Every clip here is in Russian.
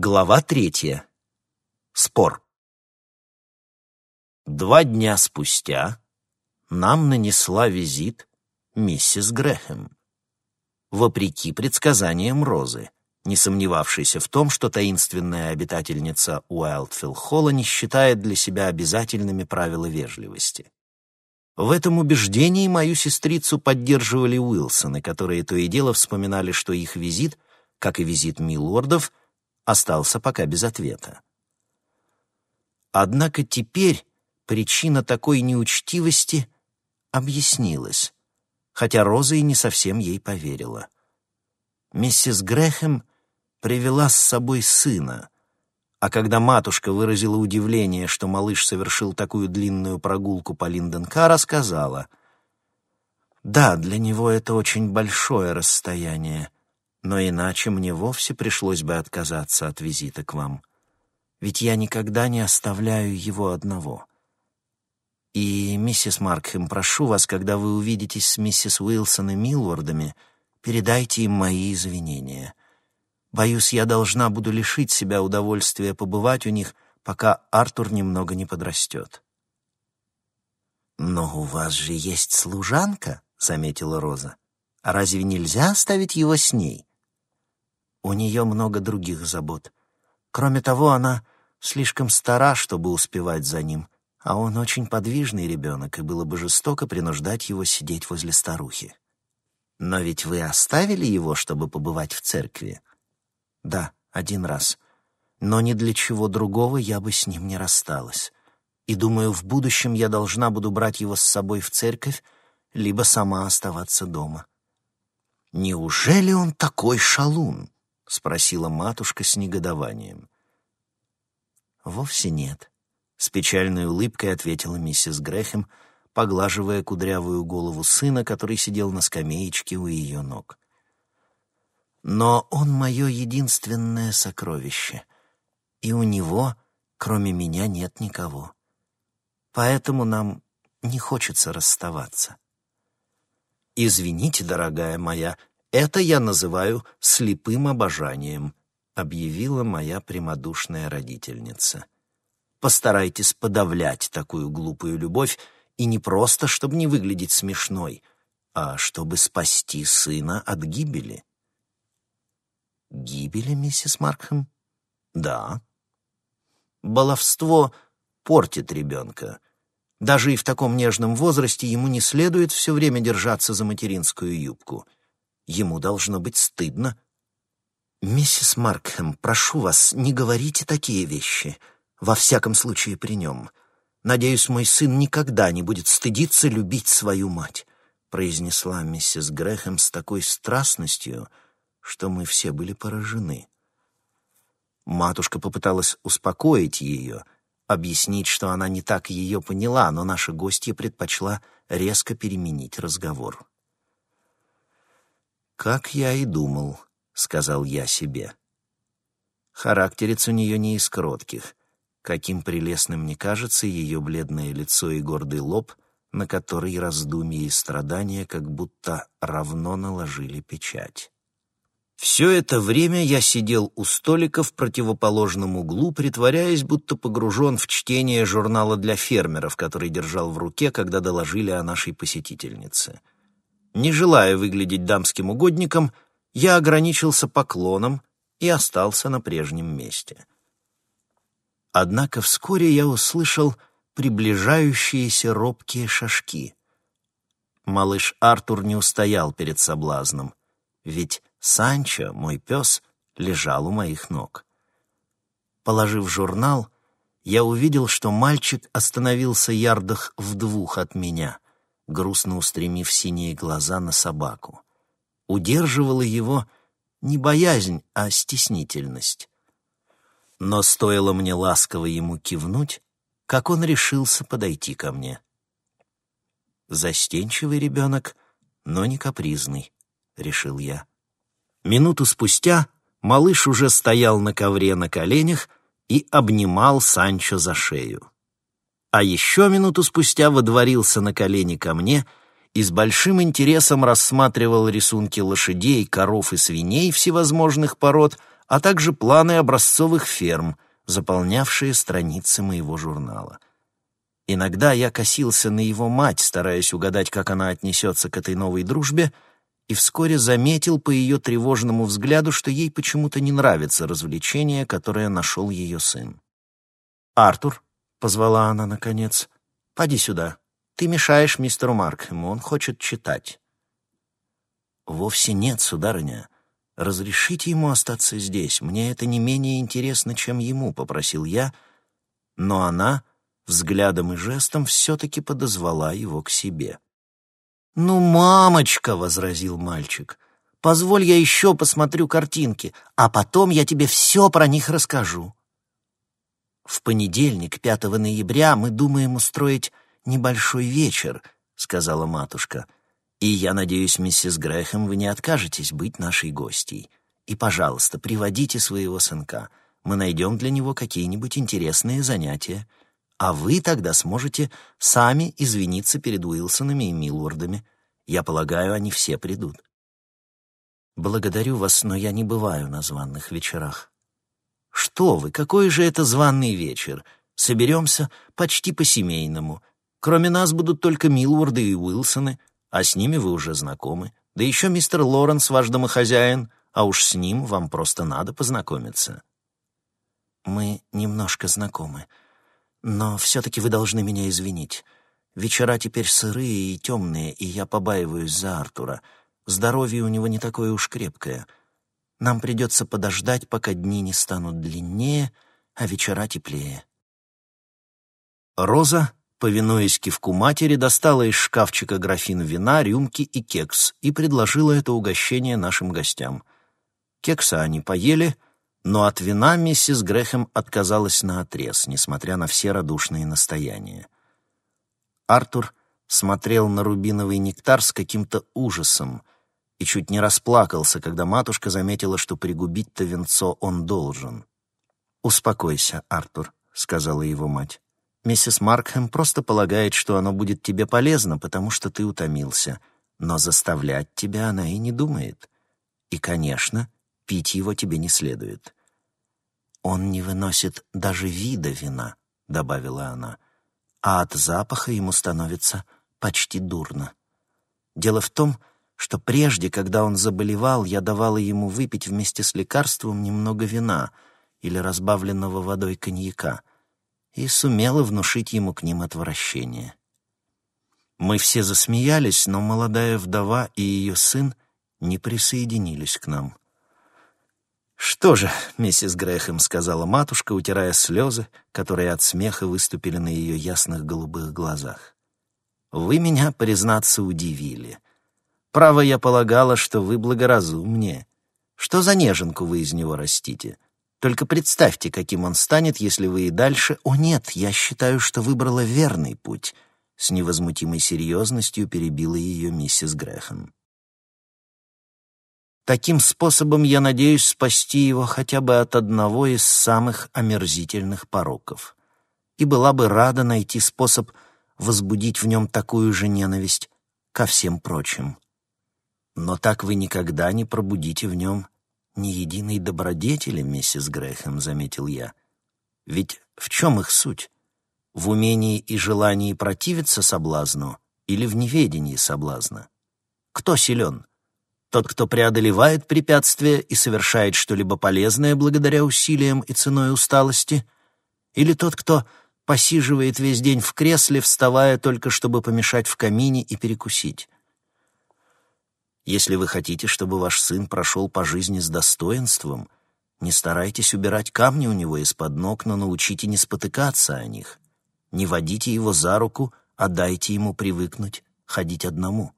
Глава третья. Спор. Два дня спустя нам нанесла визит миссис Грэхэм. Вопреки предсказаниям Розы, не сомневавшейся в том, что таинственная обитательница Уайлдфилл-Холла не считает для себя обязательными правила вежливости. В этом убеждении мою сестрицу поддерживали Уилсоны, которые то и дело вспоминали, что их визит, как и визит милордов, остался пока без ответа. Однако теперь причина такой неучтивости объяснилась, хотя Роза и не совсем ей поверила. Миссис Грэхэм привела с собой сына, а когда матушка выразила удивление, что малыш совершил такую длинную прогулку по Линденка, рассказала: «Да, для него это очень большое расстояние, но иначе мне вовсе пришлось бы отказаться от визита к вам. Ведь я никогда не оставляю его одного. И, миссис Маркхэм, прошу вас, когда вы увидитесь с миссис Уилсон и Милвордами, передайте им мои извинения. Боюсь, я должна буду лишить себя удовольствия побывать у них, пока Артур немного не подрастет. «Но у вас же есть служанка», — заметила Роза. «А разве нельзя оставить его с ней?» У нее много других забот. Кроме того, она слишком стара, чтобы успевать за ним, а он очень подвижный ребенок, и было бы жестоко принуждать его сидеть возле старухи. Но ведь вы оставили его, чтобы побывать в церкви? Да, один раз. Но ни для чего другого я бы с ним не рассталась. И думаю, в будущем я должна буду брать его с собой в церковь, либо сама оставаться дома. Неужели он такой шалун? — спросила матушка с негодованием. «Вовсе нет», — с печальной улыбкой ответила миссис Грэхэм, поглаживая кудрявую голову сына, который сидел на скамеечке у ее ног. «Но он мое единственное сокровище, и у него, кроме меня, нет никого. Поэтому нам не хочется расставаться». «Извините, дорогая моя, это я называю слепым обожанием, объявила моя прямодушная родительница. Постарайтесь подавлять такую глупую любовь, и не просто, чтобы не выглядеть смешной, а чтобы спасти сына от гибели. Гибели, миссис Маркхэм? Да. Баловство портит ребенка. Даже и в таком нежном возрасте ему не следует все время держаться за материнскую юбку — Ему должно быть стыдно. «Миссис Маркхэм, прошу вас, не говорите такие вещи. Во всяком случае, при нем. Надеюсь, мой сын никогда не будет стыдиться любить свою мать», произнесла миссис Грэхэм с такой страстностью, что мы все были поражены. Матушка попыталась успокоить ее, объяснить, что она не так ее поняла, но наша гостья предпочла резко переменить разговор. «Как я и думал», — сказал я себе. Характерец у нее не из кротких. Каким прелестным мне кажется ее бледное лицо и гордый лоб, на который раздумья и страдания как будто равно наложили печать. Все это время я сидел у столика в противоположном углу, притворяясь, будто погружен в чтение журнала для фермеров, который держал в руке, когда доложили о нашей посетительнице. Не желая выглядеть дамским угодником, я ограничился поклоном и остался на прежнем месте. Однако вскоре я услышал приближающиеся робкие шажки. Малыш Артур не устоял перед соблазном, ведь Санчо, мой пес, лежал у моих ног. Положив журнал, я увидел, что мальчик остановился ярдах в двух от меня — грустно устремив синие глаза на собаку. Удерживала его не боязнь, а стеснительность. Но стоило мне ласково ему кивнуть, как он решился подойти ко мне. Застенчивый ребенок, но не капризный, решил я. Минуту спустя малыш уже стоял на ковре на коленях и обнимал Санчо за шею а еще минуту спустя водворился на колени ко мне и с большим интересом рассматривал рисунки лошадей, коров и свиней всевозможных пород, а также планы образцовых ферм, заполнявшие страницы моего журнала. Иногда я косился на его мать, стараясь угадать, как она отнесется к этой новой дружбе, и вскоре заметил по ее тревожному взгляду, что ей почему-то не нравится развлечение, которое нашел ее сын. «Артур», — позвала она наконец, — «поди сюда. Ты мешаешь мистеру Маркхему, он хочет читать». «Вовсе нет, сударыня. Разрешите ему остаться здесь. Мне это не менее интересно, чем ему», — попросил я, но она взглядом и жестом все-таки подозвала его к себе. «Ну, мамочка!» — возразил мальчик. «Позволь я еще посмотрю картинки, а потом я тебе все про них расскажу». «В понедельник, 5 ноября, мы думаем устроить небольшой вечер», — сказала матушка. «И я надеюсь, миссис Грэхэм, вы не откажетесь быть нашей гостьей. И, пожалуйста, приводите своего сынка. Мы найдем для него какие-нибудь интересные занятия а вы тогда сможете сами извиниться перед Уилсонами и Милвордами. Я полагаю, они все придут. Благодарю вас, но я не бываю на званных вечерах. Что вы, какой же это званный вечер? Соберемся почти по-семейному. Кроме нас будут только Милворды и Уилсоны, а с ними вы уже знакомы. Да еще мистер Лоренс, ваш домохозяин, а уж с ним вам просто надо познакомиться. Мы немножко знакомы. Но все-таки вы должны меня извинить. Вечера теперь сырые и темные, и я побаиваюсь за Артура. Здоровье у него не такое уж крепкое. Нам придется подождать, пока дни не станут длиннее, а вечера теплее. Роза, повинуясь кивку матери, достала из шкафчика графин вина, рюмки и кекс и предложила это угощение нашим гостям. Кекса они поели — но от вина миссис Грэхэм отказалась наотрез, несмотря на все радушные настояния. Артур смотрел на рубиновый нектар с каким-то ужасом и чуть не расплакался, когда матушка заметила, что пригубить-то венцо он должен. «Успокойся, Артур», — сказала его мать. «Миссис Маркхэм просто полагает, что оно будет тебе полезно, потому что ты утомился, но заставлять тебя она и не думает. И, конечно, пить его тебе не следует. «Он не выносит даже вида вина», — добавила она, «а от запаха ему становится почти дурно. Дело в том, что прежде, когда он заболевал, я давала ему выпить вместе с лекарством немного вина или разбавленного водой коньяка и сумела внушить ему к ним отвращение. Мы все засмеялись, но молодая вдова и ее сын не присоединились к нам. «Что же, миссис Грэхэм», — сказала матушка, утирая слезы, которые от смеха выступили на ее ясных голубых глазах. «Вы меня, признаться, удивили. Право, я полагала, что вы благоразумнее. Что за неженку вы из него растите? Только представьте, каким он станет, если вы и дальше... О нет, я считаю, что выбрала верный путь», — с невозмутимой серьезностью перебила ее миссис Грэхэм. Таким способом я надеюсь спасти его хотя бы от одного из самых омерзительных пороков. И была бы рада найти способ возбудить в нем такую же ненависть ко всем прочим. Но так вы никогда не пробудите в нем ни единой добродетели, миссис Грэхэм, заметил я. Ведь в чем их суть? В умении и желании противиться соблазну или в неведении соблазна? Кто силен? Тот, кто преодолевает препятствия и совершает что-либо полезное благодаря усилиям и ценой усталости, или тот, кто посиживает весь день в кресле, вставая только чтобы помешать в камине и перекусить. Если вы хотите, чтобы ваш сын прошел по жизни с достоинством, не старайтесь убирать камни у него из-под ног, но научите не спотыкаться о них. Не водите его за руку, а дайте ему привыкнуть ходить одному.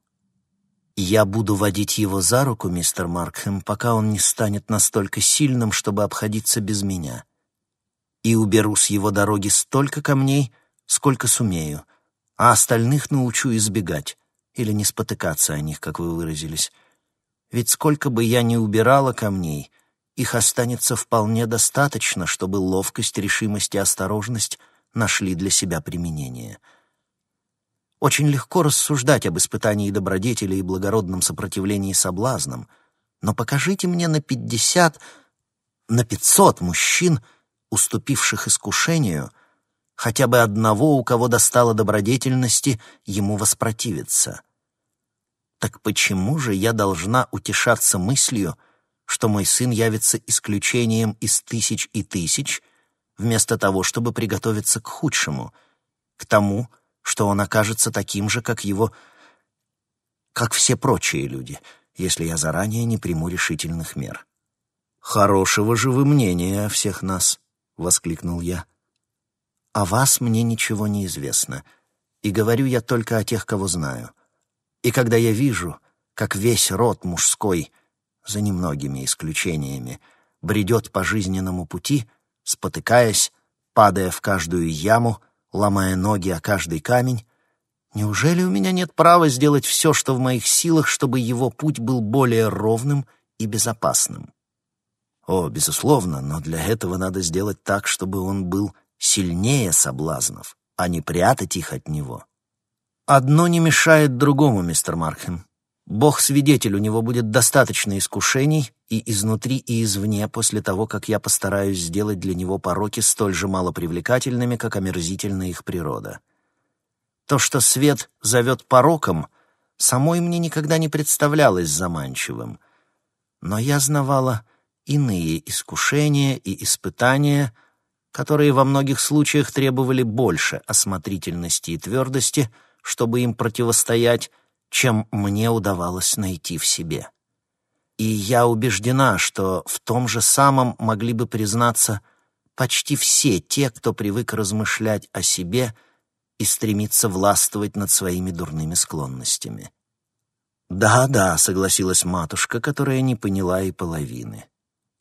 Я буду водить его за руку, мистер Маркхэм, пока он не станет настолько сильным, чтобы обходиться без меня. И уберу с его дороги столько камней, сколько сумею, а остальных научу избегать или не спотыкаться о них, как вы выразились. Ведь сколько бы я ни убирала камней, их останется вполне достаточно, чтобы ловкость, решимость и осторожность нашли для себя применение — очень легко рассуждать об испытании добродетели и благородном сопротивлении соблазнам, но покажите мне на пятьдесят, на пятьсот мужчин, уступивших искушению, хотя бы одного, у кого достало добродетельности, ему воспротивиться. Так почему же я должна утешаться мыслью, что мой сын явится исключением из тысяч и тысяч, вместо того, чтобы приготовиться к худшему, к тому, что он окажется таким же, как его... как все прочие люди, если я заранее не приму решительных мер. «Хорошего же вы мнения о всех нас!» — воскликнул я. «О вас мне ничего не известно, и говорю я только о тех, кого знаю. И когда я вижу, как весь род мужской, за немногими исключениями, бредет по жизненному пути, спотыкаясь, падая в каждую яму, ломая ноги о каждый камень, неужели у меня нет права сделать все, что в моих силах, чтобы его путь был более ровным и безопасным? О, безусловно, но для этого надо сделать так, чтобы он был сильнее соблазнов, а не прятать их от него. Одно не мешает другому, мистер Маркхэм. Бог-свидетель, у него будет достаточно искушений и изнутри, и извне, после того, как я постараюсь сделать для него пороки столь же малопривлекательными, как омерзительна их природа. То, что свет зовет пороком, самой мне никогда не представлялось заманчивым. Но я знавала иные искушения и испытания, которые во многих случаях требовали больше осмотрительности и твердости, чтобы им противостоять, чем мне удавалось найти в себе. И я убеждена, что в том же самом могли бы признаться почти все те, кто привык размышлять о себе и стремиться властвовать над своими дурными склонностями. «Да-да», — согласилась матушка, которая не поняла и половины.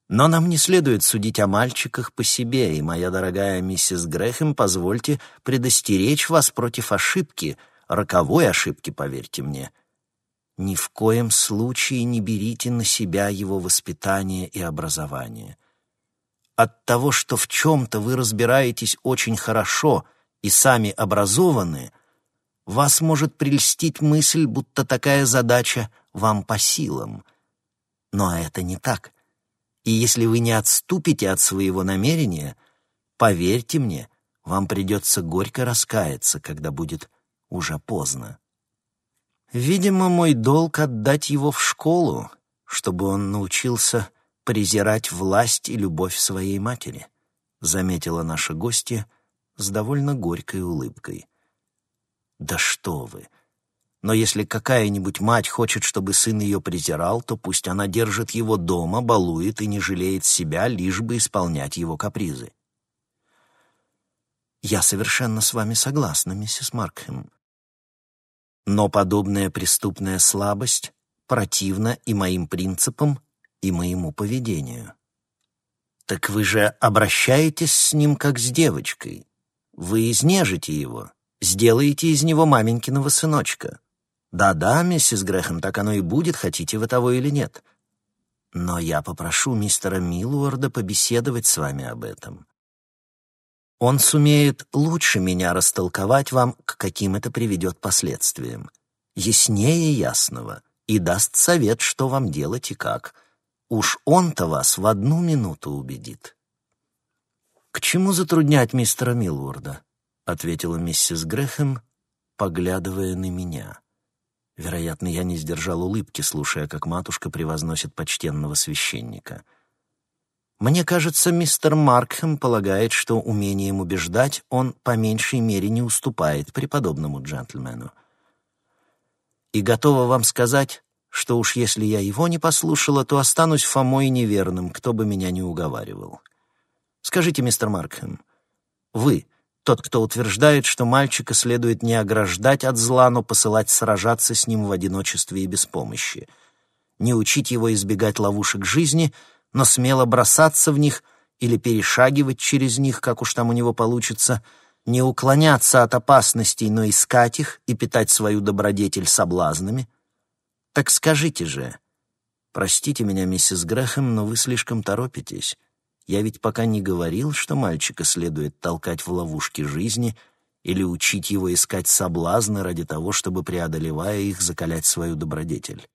«Но нам не следует судить о мальчиках по себе, и, моя дорогая миссис Грэхэм, позвольте предостеречь вас против ошибки — роковой ошибки, поверьте мне. Ни в коем случае не берите на себя его воспитание и образование. От того, что в чем-то вы разбираетесь очень хорошо и сами образованы, вас может прельстить мысль, будто такая задача вам по силам. Но это не так. И если вы не отступите от своего намерения, поверьте мне, вам придется горько раскаяться, когда будет уже поздно. Видимо, мой долг отдать его в школу, чтобы он научился презирать власть и любовь своей матери, заметила наша гостья с довольно горькой улыбкой. Да что вы! Но если какая-нибудь мать хочет, чтобы сын ее презирал, то пусть она держит его дома, балует и не жалеет себя, лишь бы исполнять его капризы. «Я совершенно с вами согласна, миссис Маркхэм. Но подобная преступная слабость противна и моим принципам, и моему поведению. Так вы же обращаетесь с ним как с девочкой. Вы изнежите его, сделаете из него маменькиного сыночка. Да-да, миссис Грэхэм, так оно и будет, хотите вы того или нет. Но я попрошу мистера Милуарда побеседовать с вами об этом. Он сумеет лучше меня растолковать вам, к каким это приведет последствиям. Яснее ясного. И даст совет, что вам делать и как. Уж он-то вас в одну минуту убедит. «К чему затруднять мистера Милворда?» — ответила миссис Грэхэм, поглядывая на меня. Вероятно, я не сдержал улыбки, слушая, как матушка превозносит почтенного священника — мне кажется, мистер Маркхэм полагает, что умением убеждать он по меньшей мере не уступает преподобному джентльмену. И готова вам сказать, что уж если я его не послушала, то останусь Фомой неверным, кто бы меня не уговаривал. Скажите, мистер Маркхэм, вы, тот, кто утверждает, что мальчика следует не ограждать от зла, но посылать сражаться с ним в одиночестве и без помощи, не учить его избегать ловушек жизни — но смело бросаться в них или перешагивать через них, как уж там у него получится, не уклоняться от опасностей, но искать их и питать свою добродетель соблазнами? Так скажите же, простите меня, миссис Грэхэм, но вы слишком торопитесь. Я ведь пока не говорил, что мальчика следует толкать в ловушки жизни или учить его искать соблазны ради того, чтобы, преодолевая их, закалять свою добродетель.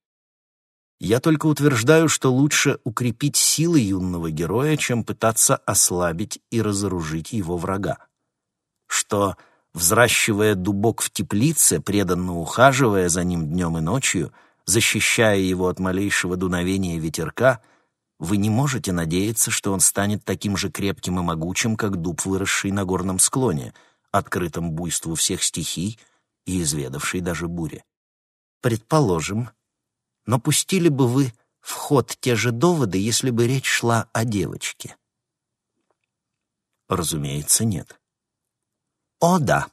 Я только утверждаю, что лучше укрепить силы юного героя, чем пытаться ослабить и разоружить его врага. Что, взращивая дубок в теплице, преданно ухаживая за ним днем и ночью, защищая его от малейшего дуновения ветерка, вы не можете надеяться, что он станет таким же крепким и могучим, как дуб, выросший на горном склоне, открытом буйству всех стихий и изведавший даже бури. Предположим, но пустили бы вы в ход те же доводы, если бы речь шла о девочке? Разумеется, нет. О, да.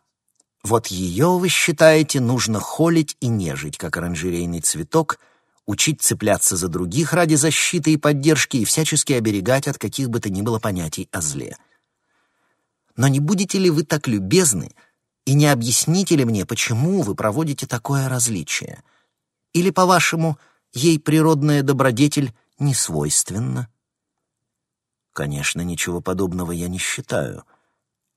Вот ее, вы считаете, нужно холить и нежить, как оранжерейный цветок, учить цепляться за других ради защиты и поддержки и всячески оберегать от каких бы то ни было понятий о зле. Но не будете ли вы так любезны и не объясните ли мне, почему вы проводите такое различие? Или, по-вашему, ей природная добродетель не свойственна? Конечно, ничего подобного я не считаю.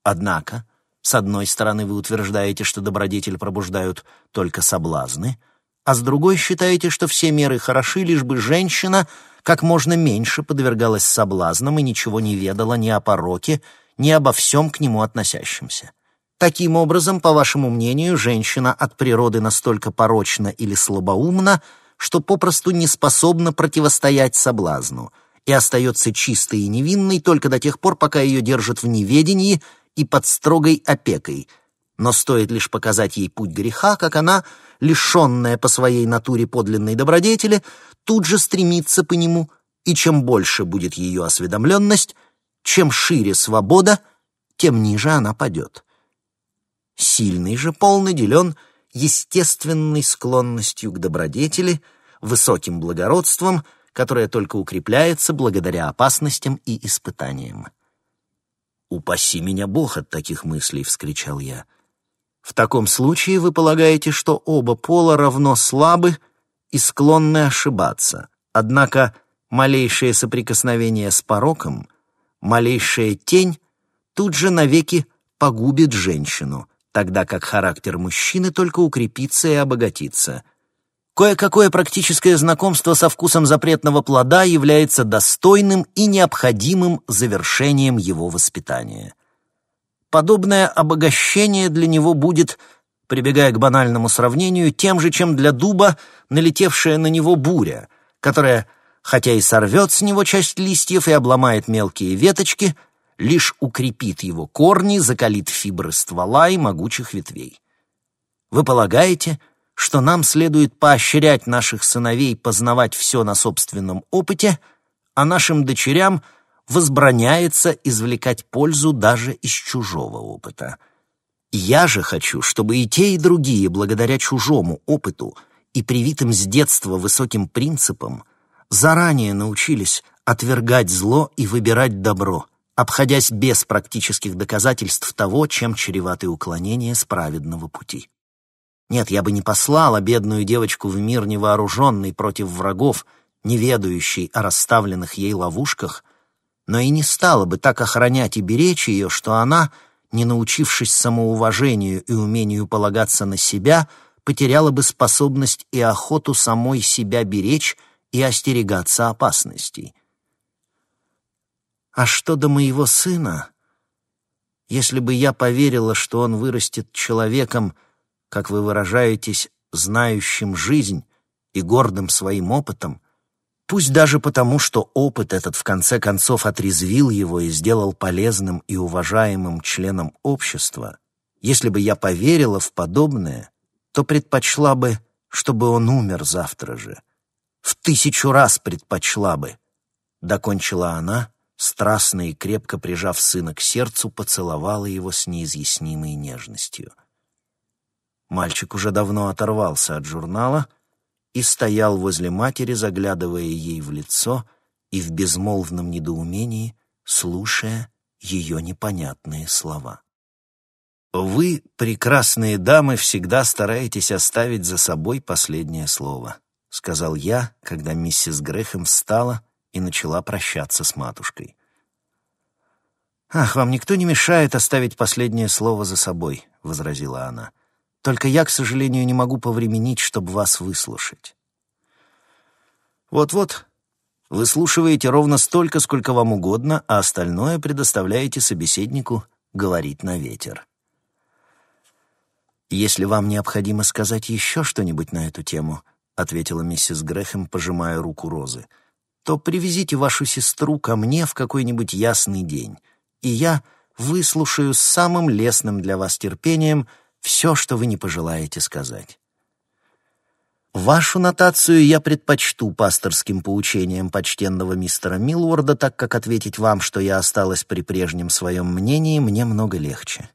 Однако, с одной стороны, вы утверждаете, что добродетель пробуждают только соблазны, а с другой считаете, что все меры хороши, лишь бы женщина как можно меньше подвергалась соблазнам и ничего не ведала ни о пороке, ни обо всем к нему относящемся. Таким образом, по вашему мнению, женщина от природы настолько порочна или слабоумна, что попросту не способна противостоять соблазну и остается чистой и невинной только до тех пор, пока ее держат в неведении и под строгой опекой. Но стоит лишь показать ей путь греха, как она, лишенная по своей натуре подлинной добродетели, тут же стремится по нему, и чем больше будет ее осведомленность, чем шире свобода, тем ниже она падет. Сильный же пол наделен естественной склонностью к добродетели, высоким благородством, которое только укрепляется благодаря опасностям и испытаниям. «Упаси меня Бог от таких мыслей!» — вскричал я. «В таком случае вы полагаете, что оба пола равно слабы и склонны ошибаться, однако малейшее соприкосновение с пороком, малейшая тень тут же навеки погубит женщину, тогда как характер мужчины только укрепится и обогатится. Кое-какое практическое знакомство со вкусом запретного плода является достойным и необходимым завершением его воспитания. Подобное обогащение для него будет, прибегая к банальному сравнению, тем же, чем для дуба налетевшая на него буря, которая, хотя и сорвет с него часть листьев и обломает мелкие веточки, лишь укрепит его корни, закалит фибры ствола и могучих ветвей. Вы полагаете, что нам следует поощрять наших сыновей познавать все на собственном опыте, а нашим дочерям возбраняется извлекать пользу даже из чужого опыта. Я же хочу, чтобы и те, и другие, благодаря чужому опыту и привитым с детства высоким принципам, заранее научились отвергать зло и выбирать добро — обходясь без практических доказательств того, чем чреваты уклонения с праведного пути. Нет, я бы не послала бедную девочку в мир невооруженный против врагов, не ведающей о расставленных ей ловушках, но и не стала бы так охранять и беречь ее, что она, не научившись самоуважению и умению полагаться на себя, потеряла бы способность и охоту самой себя беречь и остерегаться опасностей. А что до моего сына? Если бы я поверила, что он вырастет человеком, как вы выражаетесь, знающим жизнь и гордым своим опытом, пусть даже потому, что опыт этот в конце концов отрезвил его и сделал полезным и уважаемым членом общества, если бы я поверила в подобное, то предпочла бы, чтобы он умер завтра же. В тысячу раз предпочла бы, — докончила она, страстно и крепко прижав сына к сердцу, поцеловала его с неизъяснимой нежностью. Мальчик уже давно оторвался от журнала и стоял возле матери, заглядывая ей в лицо и в безмолвном недоумении, слушая ее непонятные слова. «Вы, прекрасные дамы, всегда стараетесь оставить за собой последнее слово», — сказал я, когда миссис Грэхэм встала и начала прощаться с матушкой. «Ах, вам никто не мешает оставить последнее слово за собой», — возразила она. «Только я, к сожалению, не могу повременить, чтобы вас выслушать». Вот-вот, выслушиваете ровно столько, сколько вам угодно, а остальное предоставляете собеседнику говорить на ветер. «Если вам необходимо сказать еще что-нибудь на эту тему», — ответила миссис Грэхэм, пожимая руку Розы, «то привезите вашу сестру ко мне в какой-нибудь ясный день, и я выслушаю с самым лестным для вас терпением все, что вы не пожелаете сказать». Вашу нотацию я предпочту пасторским поучениям почтенного мистера Милворда, так как ответить вам, что я осталась при прежнем своем мнении, мне много легче.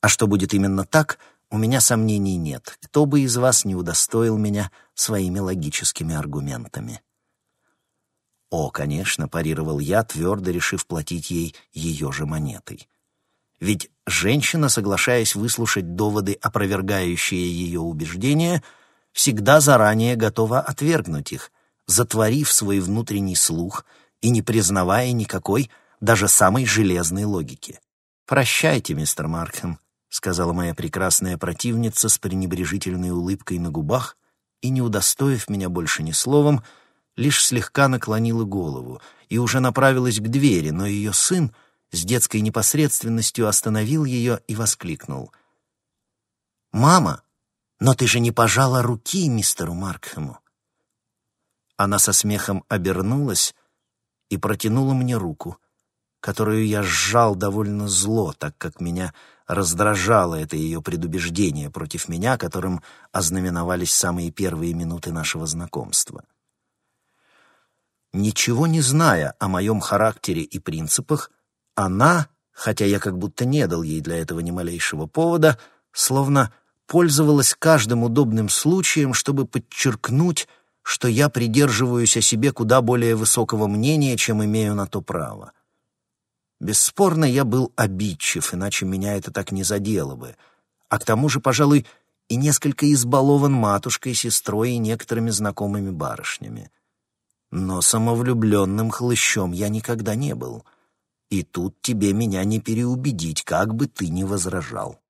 А что будет именно так, у меня сомнений нет. Кто бы из вас не удостоил меня своими логическими аргументами. О, конечно, парировал я, твердо решив платить ей ее же монетой. Ведь женщина, соглашаясь выслушать доводы, опровергающие ее убеждения, — всегда заранее готова отвергнуть их, затворив свой внутренний слух и не признавая никакой, даже самой железной логики. «Прощайте, мистер Маркхэм», — сказала моя прекрасная противница с пренебрежительной улыбкой на губах и, не удостоив меня больше ни словом, лишь слегка наклонила голову и уже направилась к двери, но ее сын с детской непосредственностью остановил ее и воскликнул. «Мама, «Но ты же не пожала руки мистеру Маркхэму». Она со смехом обернулась и протянула мне руку, которую я сжал довольно зло, так как меня раздражало это ее предубеждение против меня, которым ознаменовались самые первые минуты нашего знакомства. Ничего не зная о моем характере и принципах, она, хотя я как будто не дал ей для этого ни малейшего повода, словно пользовалась каждым удобным случаем, чтобы подчеркнуть, что я придерживаюсь о себе куда более высокого мнения, чем имею на то право. Бесспорно, я был обидчив, иначе меня это так не задело бы. А к тому же, пожалуй, и несколько избалован матушкой, сестрой и некоторыми знакомыми барышнями. Но самовлюбленным хлыщом я никогда не был. И тут тебе меня не переубедить, как бы ты ни возражал.